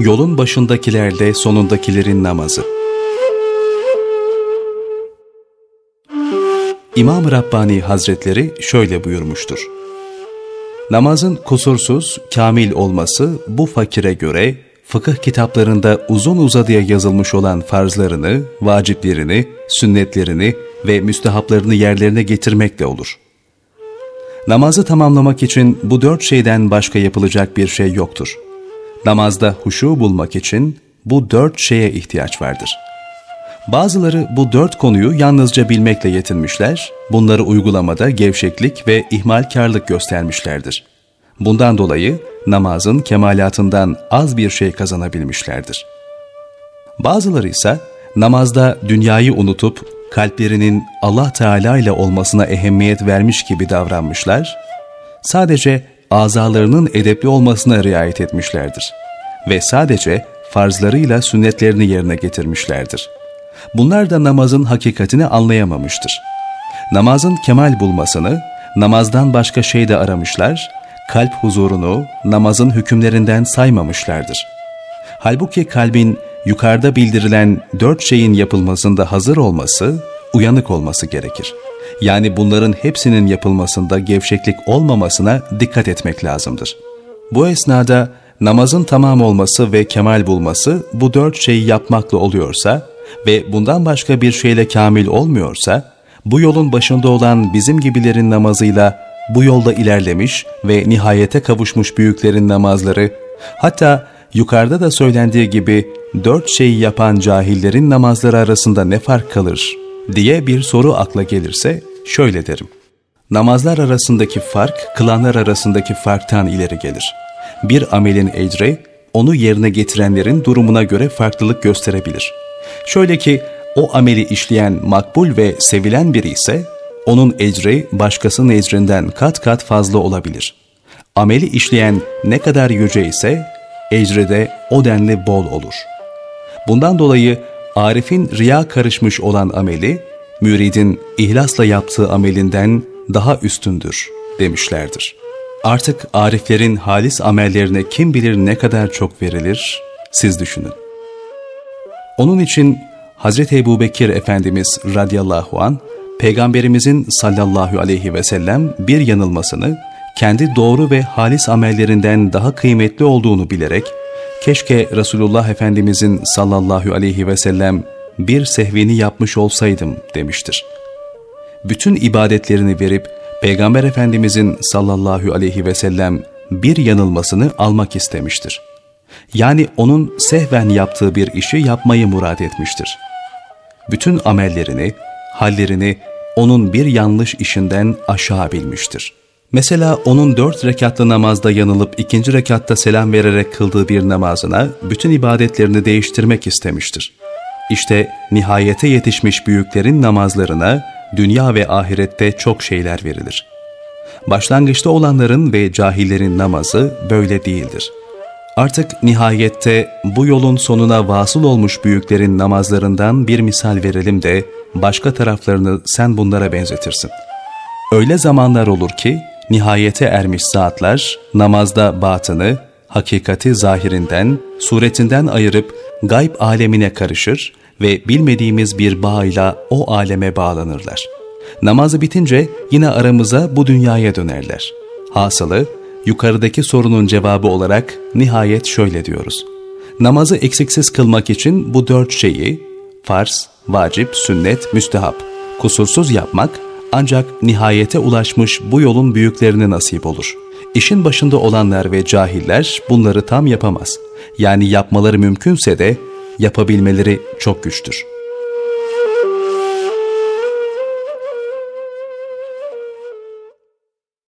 Yolun başındakilerle sonundakilerin namazı. İmam Rabbani Hazretleri şöyle buyurmuştur. Namazın kusursuz, kamil olması bu fakire göre fıkıh kitaplarında uzun uzadıya yazılmış olan farzlarını, vaciplerini, sünnetlerini ve müstehaplarını yerlerine getirmekle olur. Namazı tamamlamak için bu dört şeyden başka yapılacak bir şey yoktur. Namazda huşu bulmak için bu dört şeye ihtiyaç vardır. Bazıları bu dört konuyu yalnızca bilmekle yetinmişler, bunları uygulamada gevşeklik ve ihmalkarlık göstermişlerdir. Bundan dolayı namazın kemalatından az bir şey kazanabilmişlerdir. Bazıları ise namazda dünyayı unutup kalplerinin Allah Teala ile olmasına ehemmiyet vermiş gibi davranmışlar, sadece azalarının edepli olmasına riayet etmişlerdir ve sadece farzlarıyla sünnetlerini yerine getirmişlerdir. Bunlar da namazın hakikatini anlayamamıştır. Namazın kemal bulmasını, namazdan başka şey de aramışlar, kalp huzurunu namazın hükümlerinden saymamışlardır. Halbuki kalbin yukarıda bildirilen dört şeyin yapılmasında hazır olması, uyanık olması gerekir. Yani bunların hepsinin yapılmasında gevşeklik olmamasına dikkat etmek lazımdır. Bu esnada namazın tamam olması ve kemal bulması bu dört şeyi yapmakla oluyorsa ve bundan başka bir şeyle kamil olmuyorsa, bu yolun başında olan bizim gibilerin namazıyla bu yolda ilerlemiş ve nihayete kavuşmuş büyüklerin namazları, hatta yukarıda da söylendiği gibi dört şeyi yapan cahillerin namazları arasında ne fark kalır diye bir soru akla gelirse şöyle derim. Namazlar arasındaki fark, kılanlar arasındaki farktan ileri gelir. Bir amelin ecri, onu yerine getirenlerin durumuna göre farklılık gösterebilir. Şöyle ki, o ameli işleyen makbul ve sevilen biri ise, onun ecri başkasının ecrinden kat kat fazla olabilir. Ameli işleyen ne kadar yüce ise, ecri de o denli bol olur. Bundan dolayı Arif'in riya karışmış olan ameli, müridin ihlasla yaptığı amelinden daha üstündür demişlerdir. Artık ariflerin halis amellerine kim bilir ne kadar çok verilir, siz düşünün. Onun için Hz. Ebu Bekir Efendimiz radıyallahu an Peygamberimizin sallallahu aleyhi ve sellem bir yanılmasını kendi doğru ve halis amellerinden daha kıymetli olduğunu bilerek keşke Resulullah Efendimizin sallallahu aleyhi ve sellem bir sehvini yapmış olsaydım demiştir. Bütün ibadetlerini verip Peygamber Efendimizin sallallahu aleyhi ve sellem bir yanılmasını almak istemiştir. Yani onun sehven yaptığı bir işi yapmayı murad etmiştir. Bütün amellerini, hallerini onun bir yanlış işinden aşağı bilmiştir. Mesela onun dört rekatlı namazda yanılıp ikinci rekatta selam vererek kıldığı bir namazına bütün ibadetlerini değiştirmek istemiştir. İşte nihayete yetişmiş büyüklerin namazlarına dünya ve ahirette çok şeyler verilir. Başlangıçta olanların ve cahillerin namazı böyle değildir. Artık nihayette bu yolun sonuna vasıl olmuş büyüklerin namazlarından bir misal verelim de başka taraflarını sen bunlara benzetirsin. Öyle zamanlar olur ki nihayete ermiş saatler namazda batını, hakikati zahirinden, suretinden ayırıp gayb alemine karışır ve bilmediğimiz bir bağıyla o aleme bağlanırlar. Namazı bitince yine aramıza bu dünyaya dönerler. Hasılı, yukarıdaki sorunun cevabı olarak nihayet şöyle diyoruz. Namazı eksiksiz kılmak için bu dört şeyi, farz, vacip, sünnet, müstehap, kusursuz yapmak ancak nihayete ulaşmış bu yolun büyüklerine nasip olur. İşin başında olanlar ve cahiller bunları tam yapamaz. Yani yapmaları mümkünse de yapabilmeleri çok güçtür.''